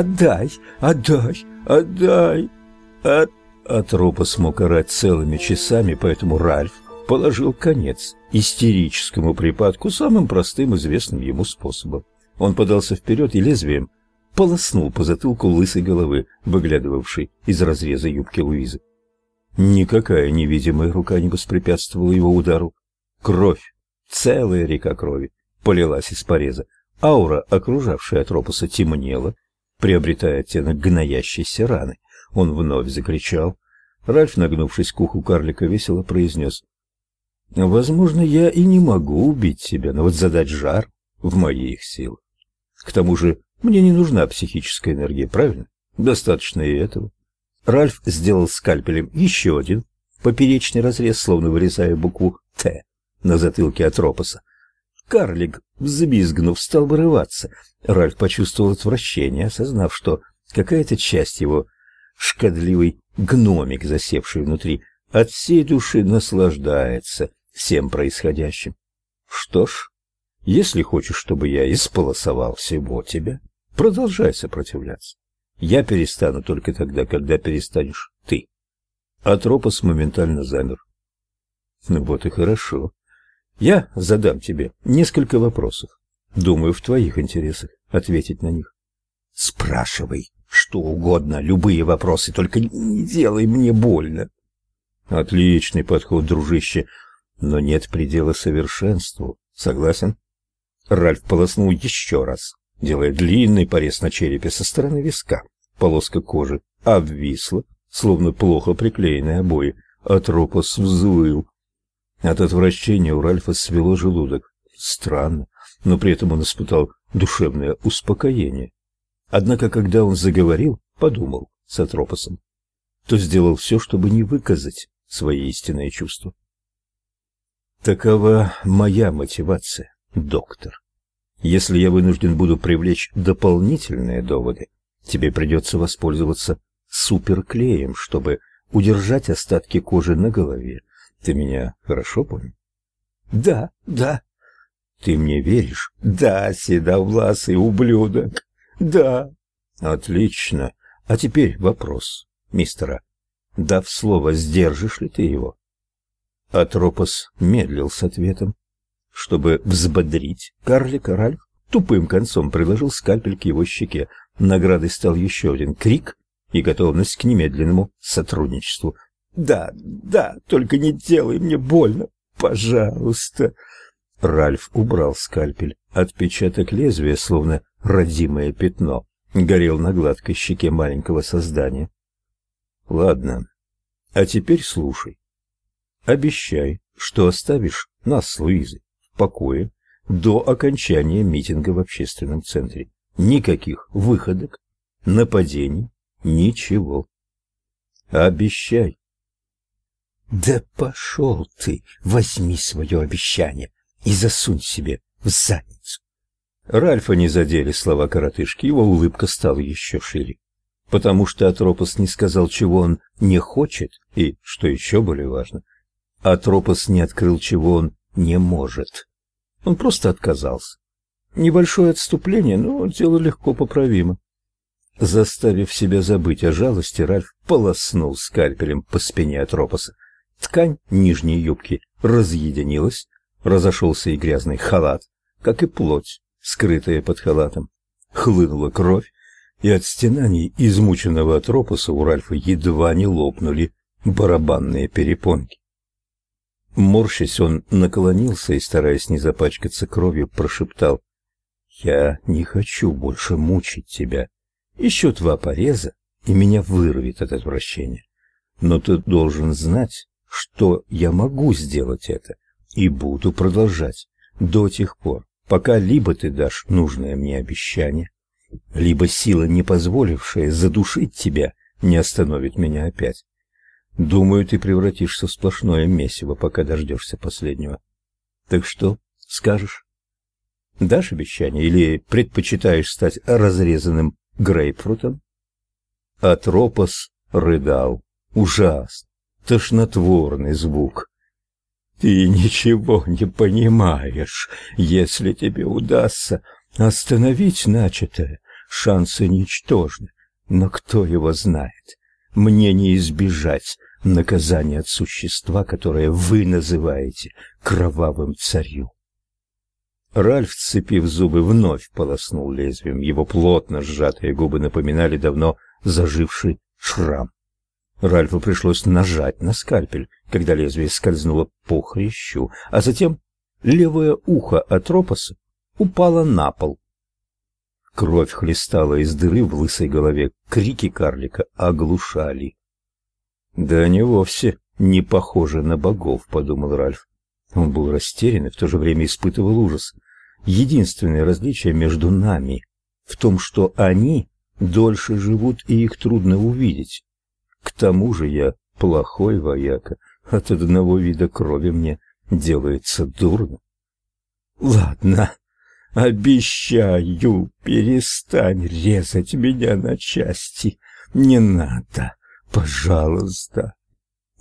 Отдай! Отдай! Отдай!» От... Атропа смог орать целыми часами, поэтому Ральф положил конец истерическому припадку самым простым известным ему способом. Он подался вперед и лезвием полоснул по затылку лысой головы, выглядывавшей из разреза юбки Луизы. Никакая невидимая рука не воспрепятствовала его удару. Кровь, целая река крови, полилась из пореза. Аура, окружавшая Атропоса, темнела, приобретая оттенок гноящейся раны. Он вновь закричал. Ральф, нагнувшись к уху карлика, весело произнес. «Возможно, я и не могу убить тебя, но вот задать жар в моих силах. К тому же мне не нужна психическая энергия, правильно? Достаточно и этого». Ральф сделал скальпелем еще один поперечный разрез, словно вырезая букву «Т» на затылке Атропоса. Карлик, взвизгнув, стал вырываться. Ральф почувствовал отвращение, осознав, что какая-то часть его шкодливый гномик, засевший внутри, от всей души наслаждается всем происходящим. Что ж, если хочешь, чтобы я исполосовал всего тебя, продолжай сопротивляться. Я перестану только тогда, когда перестанешь ты. Атропос моментально замер. Ну вот и хорошо. Я задам тебе несколько вопросов. Думаю, в твоих интересах ответить на них. Спрашивай что угодно, любые вопросы, только не делай мне больно. Отличный подход, дружище, но нет предела совершенству. Согласен? Ральф полоснул еще раз, делая длинный порез на черепе со стороны виска. Полоска кожи обвисла, словно плохо приклеенные обои. Атропос взвыл. От отвращения у Ральфа свело желудок. Странно, но при этом он испытал душевное успокоение. Однако, когда он заговорил, подумал с Атропосом, то сделал все, чтобы не выказать свои истинные чувства. Такова моя мотивация, доктор. Если я вынужден буду привлечь дополнительные доводы, тебе придется воспользоваться суперклеем, чтобы удержать остатки кожи на голове. Ты меня хорошо понял? Да, да. Ты мне веришь? Да, седовласый ублюдок. Да. Отлично. А теперь вопрос, мистера. Дав слово, сдержишь ли ты его? Атропос медлил с ответом. Чтобы взбодрить карлика, Ральф тупым концом приложил скальпель к его щеке. Наградой стал еще один крик и готовность к немедленному сотрудничеству. «Да, да, только не делай мне больно, пожалуйста!» Ральф убрал скальпель. Отпечаток лезвия, словно родимое пятно, горел на гладкой щеке маленького создания. Ладно, а теперь слушай. Обещай, что оставишь нас с Луизой в покое до окончания митинга в общественном центре. Никаких выходок, нападений, ничего. Обещай. Да пошел ты, возьми свое обещание и засунь себе в задницу. Ральфа не задели слова коротышки, его улыбка стала еще шире. Потому что Атропос не сказал, чего он не хочет, и, что еще более важно, Атропос не открыл, чего он не может. Он просто отказался. Небольшое отступление, но дело легко поправимо. Заставив себя забыть о жалости, Ральф полоснул скальпелем по спине Атропоса. Ткань нижней юбки разъединилась, разошелся и грязный халат, как и плоть скрытая под халатом. Хлынула кровь, и от стенаний измученного атропоса у Ральфа едва не лопнули барабанные перепонки. Морщась, он наклонился и, стараясь не запачкаться кровью, прошептал «Я не хочу больше мучить тебя. Еще два пореза, и меня вырвет от отвращения. Но ты должен знать, что я могу сделать это, и буду продолжать до тех пор, пока либо ты дашь нужное мне обещание, либо сила, не позволившая задушить тебя, не остановит меня опять. Думаю, ты превратишься в сплошное месиво, пока дождешься последнего. Так что скажешь? Дашь обещание или предпочитаешь стать разрезанным грейпфрутом? Атропос рыдал. Ужасно. Тошнотворный звук. Ты ничего не понимаешь. Если тебе удастся остановить начатое, шансы ничтожны, но кто его знает? Мне не избежать наказания от существа, которое вы называете кровавым царем. Ральф, сцепив зубы, вновь полоснул лезвием. Его плотно сжатые губы напоминали давно заживший шрам. Ральфу пришлось нажать на скальпель, когда лезвие скользнуло по хрящу, а затем левое ухо Атропоса упало на пол. Кровь хлестала из дыры в лысой голове, крики карлика оглушали. «Да они вовсе не похожи на богов», — подумал Ральф. Он был растерян и в то же время испытывал ужас. Единственное различие между нами в том, что они дольше живут и их трудно увидеть. К тому же я плохой вояка, от одного вида крови мне делается дурно. Ладно, обещаю, перестань резать меня на части. Не надо, пожалуйста.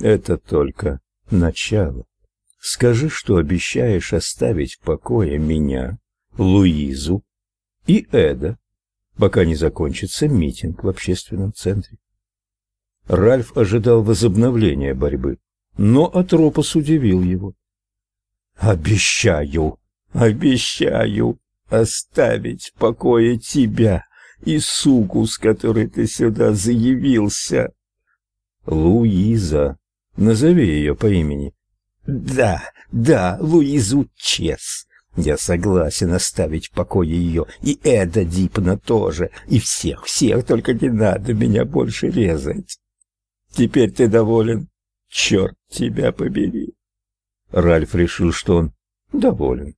Это только начало. Скажи, что обещаешь оставить в покое меня, Луизу и Эда, пока не закончится митинг в общественном центре. Ральф ожидал возобновления борьбы, но Атропос удивил его. «Обещаю, обещаю оставить в покое тебя и суку, с которой ты сюда заявился». «Луиза, назови ее по имени». «Да, да, Луизу Чес. Я согласен оставить в покое ее, и Эда Дипна тоже, и всех, всех, только не надо меня больше резать». Теперь ты доволен? Черт тебя побери. Ральф решил, что он доволен.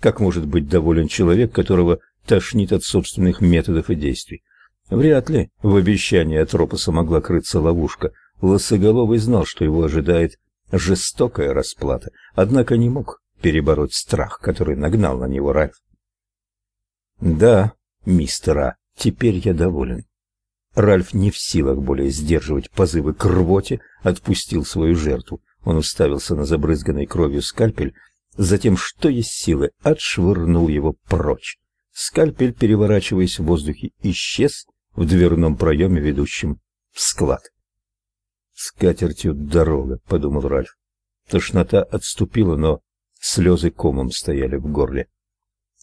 Как может быть доволен человек, которого тошнит от собственных методов и действий? Вряд ли в обещании Атропоса могла крыться ловушка. Лосоголовый знал, что его ожидает жестокая расплата, однако не мог перебороть страх, который нагнал на него Ральф. «Да, мистер А, теперь я доволен. Ральф не в силах более сдерживать позывы к рвоте, отпустил свою жертву. Он уставился на забрызганный кровью скальпель, затем, что есть силы, отшвырнул его прочь. Скальпель, переворачиваясь в воздухе, исчез в дверном проеме, ведущем в склад. «С катертью дорога», — подумал Ральф. Тошнота отступила, но слезы комом стояли в горле.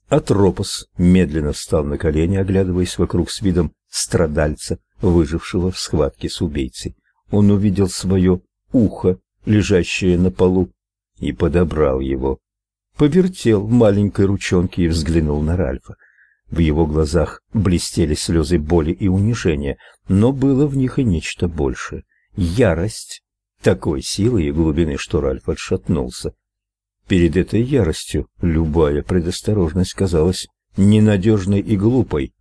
Атропос медленно встал на колени, оглядываясь вокруг с видом страдальца, выжившего в схватке с убийцей. Он увидел свое ухо, лежащее на полу, и подобрал его. Повертел в маленькой ручонке и взглянул на Ральфа. В его глазах блестели слезы боли и унижения, но было в них и нечто большее. Ярость такой силы и глубины, что Ральф отшатнулся. Перед этой яростью любая предосторожность казалась ненадежной и глупой.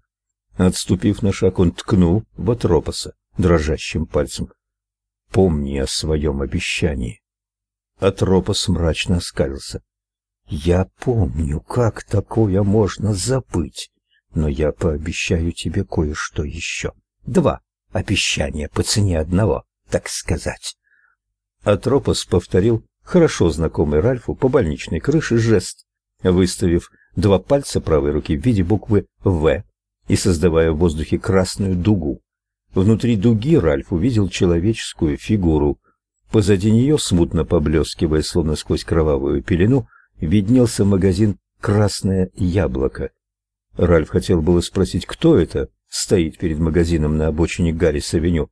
Отступив на шаг, он ткнул в Атропоса дрожащим пальцем. «Помни о своем обещании». Атропос мрачно оскалился. «Я помню, как такое можно забыть, но я пообещаю тебе кое-что еще. Два обещания по цене одного, так сказать». Атропос повторил хорошо знакомый Ральфу по больничной крыше жест, выставив два пальца правой руки в виде буквы «В» и создавая в воздухе красную дугу. Внутри дуги Ральф увидел человеческую фигуру. Позади нее, смутно поблескивая, словно сквозь кровавую пелену, виднелся магазин «Красное яблоко». Ральф хотел было спросить, кто это стоит перед магазином на обочине Гаррис-авеню,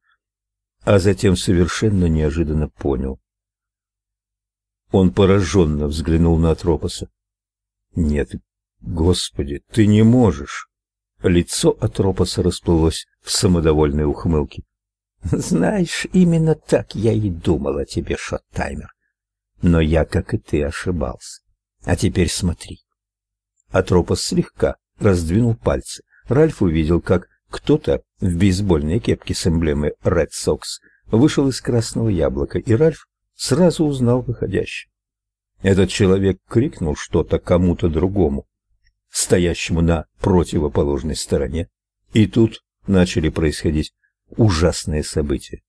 а затем совершенно неожиданно понял. Он пораженно взглянул на Атропоса. «Нет, Господи, ты не можешь!» Лицо Атропоса расплылось в самодовольной ухмылке. «Знаешь, именно так я и думал о тебе, Шоттаймер. Но я, как и ты, ошибался. А теперь смотри». Атропос слегка раздвинул пальцы. Ральф увидел, как кто-то в бейсбольной кепке с эмблемой Red Sox вышел из красного яблока, и Ральф сразу узнал выходящего. Этот человек крикнул что-то кому-то другому, стоящему на противоположной стороне, и тут начали происходить ужасные события.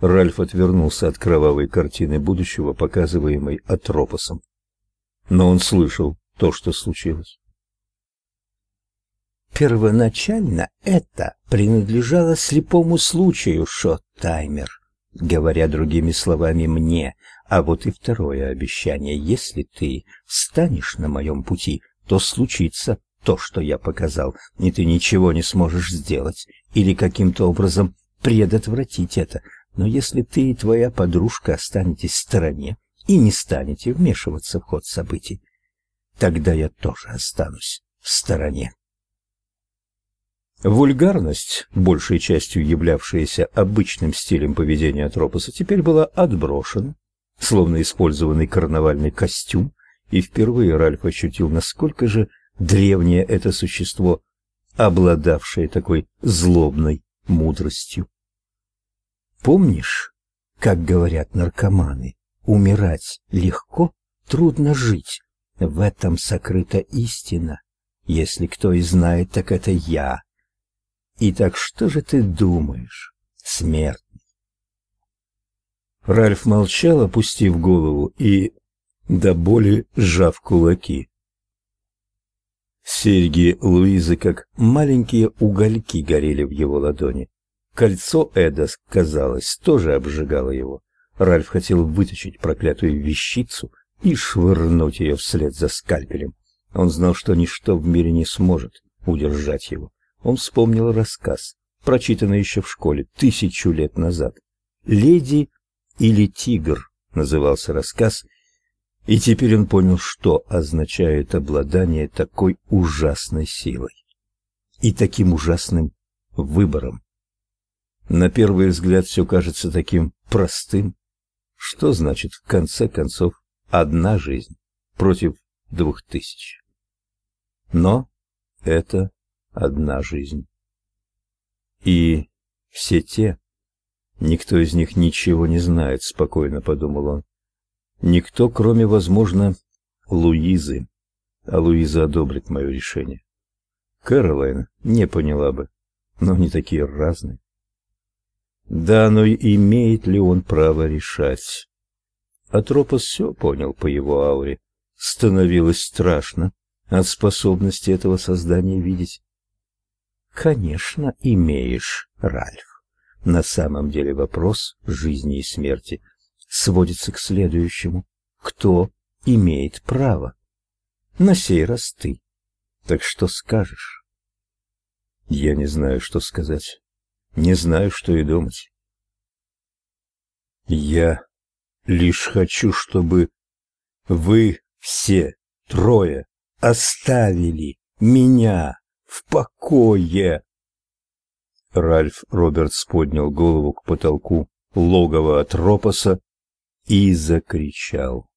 Ральф отвернулся от кровавой картины будущего, показываемой Атропосом. Но он слышал то, что случилось. Первоначально это принадлежало слепому случаю, Шот-таймер, говоря другими словами мне. А вот и второе обещание. Если ты встанешь на моем пути, то случится то, что я показал, и ты ничего не сможешь сделать или каким-то образом предотвратить это. Но если ты и твоя подружка останетесь в стороне и не станете вмешиваться в ход событий, тогда я тоже останусь в стороне. Вульгарность, большей частью являвшаяся обычным стилем поведения Атропоса, теперь была отброшена, словно использованный карнавальный костюм, и впервые Ральф ощутил, насколько же древнее это существо, обладавшее такой злобной мудростью. Помнишь, как говорят наркоманы, умирать легко, трудно жить. В этом сокрыта истина. Если кто и знает, так это я. Итак, что же ты думаешь, смертный? Ральф молчал, опустив голову и до боли сжав кулаки. Серьги Луизы, как маленькие угольки, горели в его ладони. Кольцо Эда, казалось, тоже обжигало его. Ральф хотел вытащить проклятую вещицу и швырнуть ее вслед за скальпелем. Он знал, что ничто в мире не сможет удержать его. Он вспомнил рассказ, прочитанный еще в школе тысячу лет назад. «Леди или тигр» назывался рассказ, и теперь он понял, что означает обладание такой ужасной силой и таким ужасным выбором. На первый взгляд все кажется таким простым. Что значит, в конце концов, одна жизнь против двух тысяч? Но это одна жизнь. И все те, никто из них ничего не знает, спокойно подумал он. Никто, кроме, возможно, Луизы. А Луиза одобрит мое решение. Кэролайн не поняла бы, но они такие разные. Да, но имеет ли он право решать? Атропос все понял по его ауре. Становилось страшно от способности этого создания видеть. Конечно, имеешь, Ральф. На самом деле вопрос жизни и смерти сводится к следующему: кто имеет право? На сей раз ты. Так что скажешь? Я не знаю, что сказать. Не знаю, что и думать. Я лишь хочу, чтобы вы все трое оставили меня в покое. Ральф Робертс поднял голову к потолку логова Атропоса и закричал.